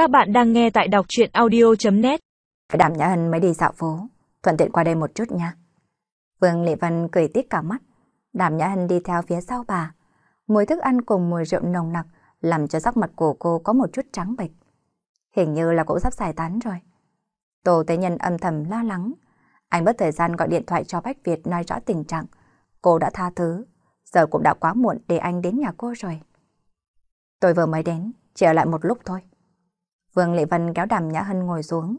Các bạn đang nghe tại đọc chuyện audio.net Đàm Nhã Hân mới đi dạo phố, thuận tiện qua đây một chút nha. Vương Lệ Vân cười tít cả mắt, Đàm Nhã Hân đi theo phía sau bà. Mùi thức ăn cùng mùi rượu nồng nặc làm cho sắc mặt của cô có một chút trắng bệch. Hình như là cũng sắp giải tán rồi. Tô Tế Nhân âm thầm lo lắng. Anh bất thời gian gọi điện thoại cho Bách Việt nói rõ tình trạng. Cô đã tha thứ, giờ cũng đã quá muộn để anh đến nhà cô rồi. Tôi vừa mới đến, chỉ ở lại một lúc thôi. Vương Lệ Vân kéo đàm Nhã Hân ngồi xuống.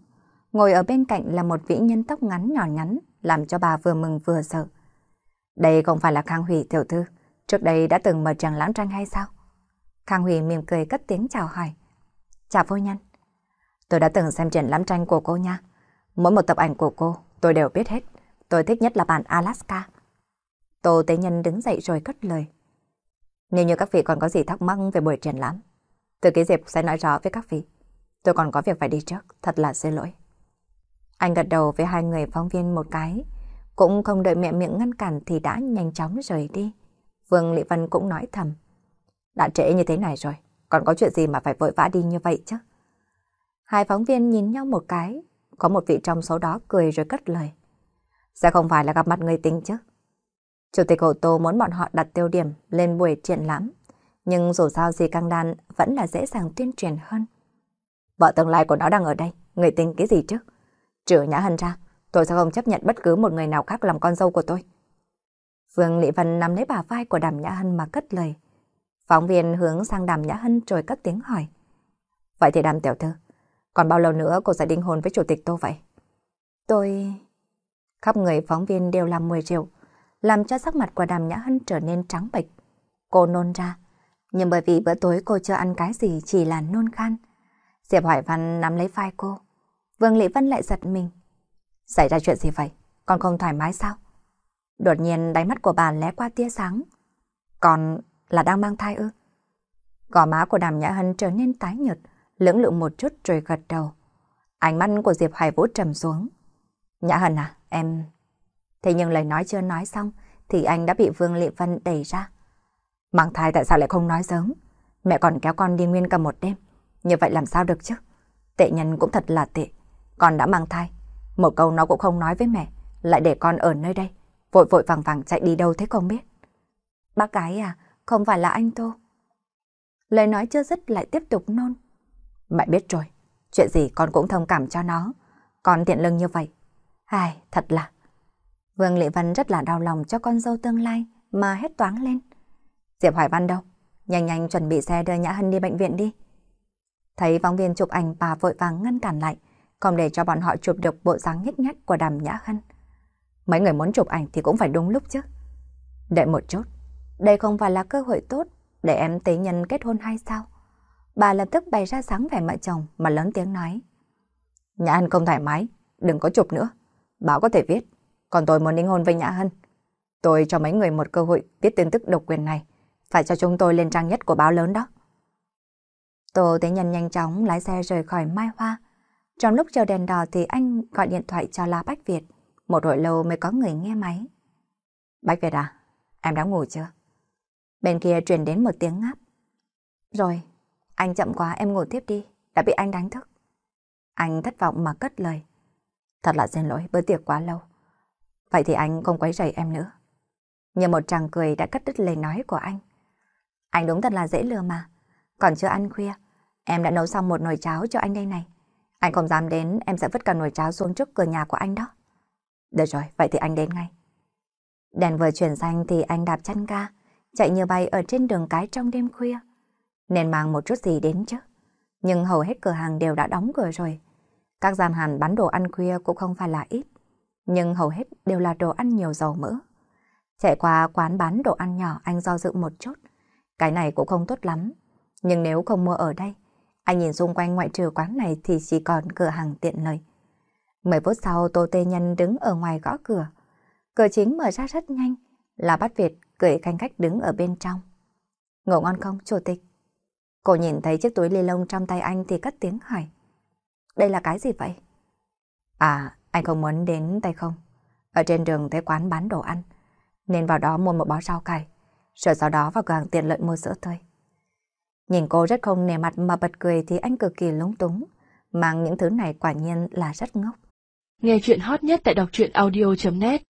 Ngồi ở bên cạnh là một vĩ nhân tóc ngắn nhỏ nhắn, làm cho bà vừa mừng vừa sợ. Đây không phải là Khang Hủy tiểu thư, trước đây đã từng mở trường lãng tranh hay sao? Khang Hủy mỉm cười cất tiếng chào hỏi. Chào vô nhân. Tôi đã từng xem triển lãm tranh của cô nha. Mỗi một tập ảnh của cô, tôi đều biết hết. Tôi thích nhất là bản Alaska. Tô Tế Nhân đứng dậy rồi cất lời. Nếu như các vị còn có gì thắc mắc về buổi triển lãm, từ cái dịp sẽ nói rõ với các vị. Tôi còn có việc phải đi trước, thật là xin lỗi. Anh gật đầu với hai người phóng viên một cái, cũng không đợi mẹ miệng ngăn cản thì đã nhanh chóng rời đi. Vương Lị Vân cũng nói thầm. Đã trễ như thế này rồi, còn có chuyện gì mà phải vội vã đi như vậy chứ? Hai phóng viên nhìn nhau một cái, có một vị trong số đó cười rồi cất lời. Sẽ không phải là gặp mặt người tính chứ? Chủ tịch Hồ Tô muốn bọn họ đặt tiêu điểm lên buổi triển lãm, nhưng dù sao gì căng đan vẫn là dễ dàng tuyên truyền hơn. Vợ tương lai của nó đang ở đây, người tin cái gì chứ? Trừ Nhã Hân ra, tôi sẽ không chấp nhận bất cứ một người nào khác làm con dâu của tôi. phương Lị Vân nắm lấy bà vai của Đàm Nhã Hân mà cất lời. Phóng viên hướng sang Đàm Nhã Hân rồi cất tiếng hỏi. Vậy thì Đàm Tiểu Thư, còn bao lâu nữa cô sẽ đính hôn với Chủ tịch Tô vậy? Tôi... Khắp người phóng viên đều làm 10 triệu, làm cho sắc mặt của Đàm Nhã Hân trở nên trắng bệch. Cô nôn ra, nhưng bởi vì bữa tối cô chưa ăn cái gì chỉ là nôn khan. Diệp Hoài Văn nắm lấy vai cô. Vương Lị Vân lại giật mình. Xảy ra chuyện gì vậy? Con không thoải mái sao? Đột nhiên đáy mắt của bà lé qua tia sáng. Còn là đang mang thai ư? Gò má của đàm nhã hân trở nên tái nhợt, lưỡng lự một chút rồi gật đầu. Ánh mắt của Diệp Hoài Vũ trầm xuống. Nhã hân à, em... Thế nhưng lời nói chưa nói xong thì anh đã bị Vương Lị Vân đẩy ra. Mang thai tại sao lại không nói sớm? Mẹ còn kéo con đi nguyên cả một đêm. Như vậy làm sao được chứ? Tệ nhân cũng thật là tệ. Con đã mang thai. Một câu nó cũng không nói với mẹ. Lại để con ở nơi đây. Vội vội vàng vàng chạy đi đâu thế không biết. Bác gái à, không phải là anh Tô. Lời nói chưa dứt lại tiếp tục nôn. Mẹ biết rồi. Chuyện gì con cũng thông cảm cho nó. Con tiện lưng như vậy. Ai, thật là... Vương Lệ Vân rất là đau lòng cho con dâu tương lai mà hét toáng lên. Diệp Hoài Văn đâu? Nhanh nhanh chuẩn bị xe đưa Nhã Hân đi bệnh viện đi. Thấy phóng viên chụp ảnh bà vội vàng ngăn cản lại, không để cho bọn họ chụp được bộ dáng nhếch nhác của đàm Nhã Hân. Mấy người muốn chụp ảnh thì cũng phải đúng lúc chứ. Đợi một chút, đây không phải là cơ hội tốt để em tế nhân kết hôn hay sao? Bà lập tức bày ra sáng vẻ mẹ chồng mà lớn tiếng nói. Nhã Hân không thoải mái, đừng có chụp nữa. Báo có thể viết, còn tôi muốn đính hôn với Nhã Hân. Tôi cho mấy người một cơ hội viết tin tức độc quyền này, phải cho chúng tôi lên trang nhất của báo lớn đó. Tô Tế Nhân nhanh chóng lái xe rời khỏi Mai Hoa. Trong lúc chờ đèn đỏ thì anh gọi điện thoại cho La Bách Việt. Một hồi lâu mới có người nghe máy. Bách Việt à, em đã ngủ chưa? Bên kia truyền đến một tiếng ngáp. Rồi, anh chậm quá em ngủ tiếp đi, đã bị anh đánh thức. Anh thất vọng mà cất lời. Thật là xin lỗi, bữa tiệc quá lâu. Vậy thì anh không quấy rầy em nữa. Như một chàng cười đã cắt đứt lời nói của anh. Anh đúng thật là dễ lừa mà. Còn chưa ăn khuya, em đã nấu xong một nồi cháo cho anh đây này. Anh không dám đến, em sẽ vứt cả nồi cháo xuống trước cửa nhà của anh đó. Được rồi, vậy thì anh đến ngay. Đèn vừa chuyển xanh thì anh đạp chân ga, chạy như bay ở trên đường cái trong đêm khuya. Nên mang một chút gì đến chứ. Nhưng hầu hết cửa hàng đều đã đóng cửa rồi. Các gian hàng bán đồ ăn khuya cũng không phải là ít. Nhưng hầu hết đều là đồ ăn nhiều dầu mỡ. Chạy qua quán bán đồ ăn nhỏ anh do dự một chút. Cái này cũng không tốt lắm. Nhưng nếu không mua ở đây, anh nhìn xung quanh ngoại trừ quán này thì chỉ còn cửa hàng tiện lợi. Mười phút sau Tô Tê Nhân đứng ở ngoài gõ cửa. Cửa chính mở ra rất nhanh, là bắt Việt cười canh cách đứng ở bên trong. Ngủ ngon không, chủ tịch? Cô nhìn thấy chiếc túi ly lông trong tay anh thì cất tiếng hỏi. Đây là cái gì vậy? À, anh không muốn đến tay không? Ở trên đường thấy quán bán đồ ăn, nên vào đó mua một bó rau cải, rồi sau đó vào cửa hàng tiện lợi mua sữa tươi. Nhìn cô rất không nề mặt mà bật cười thì anh cực kỳ lúng túng. Mang những thứ này quả nhiên là rất ngốc. Nghe chuyện hot nhất tại đọc truyện audio.net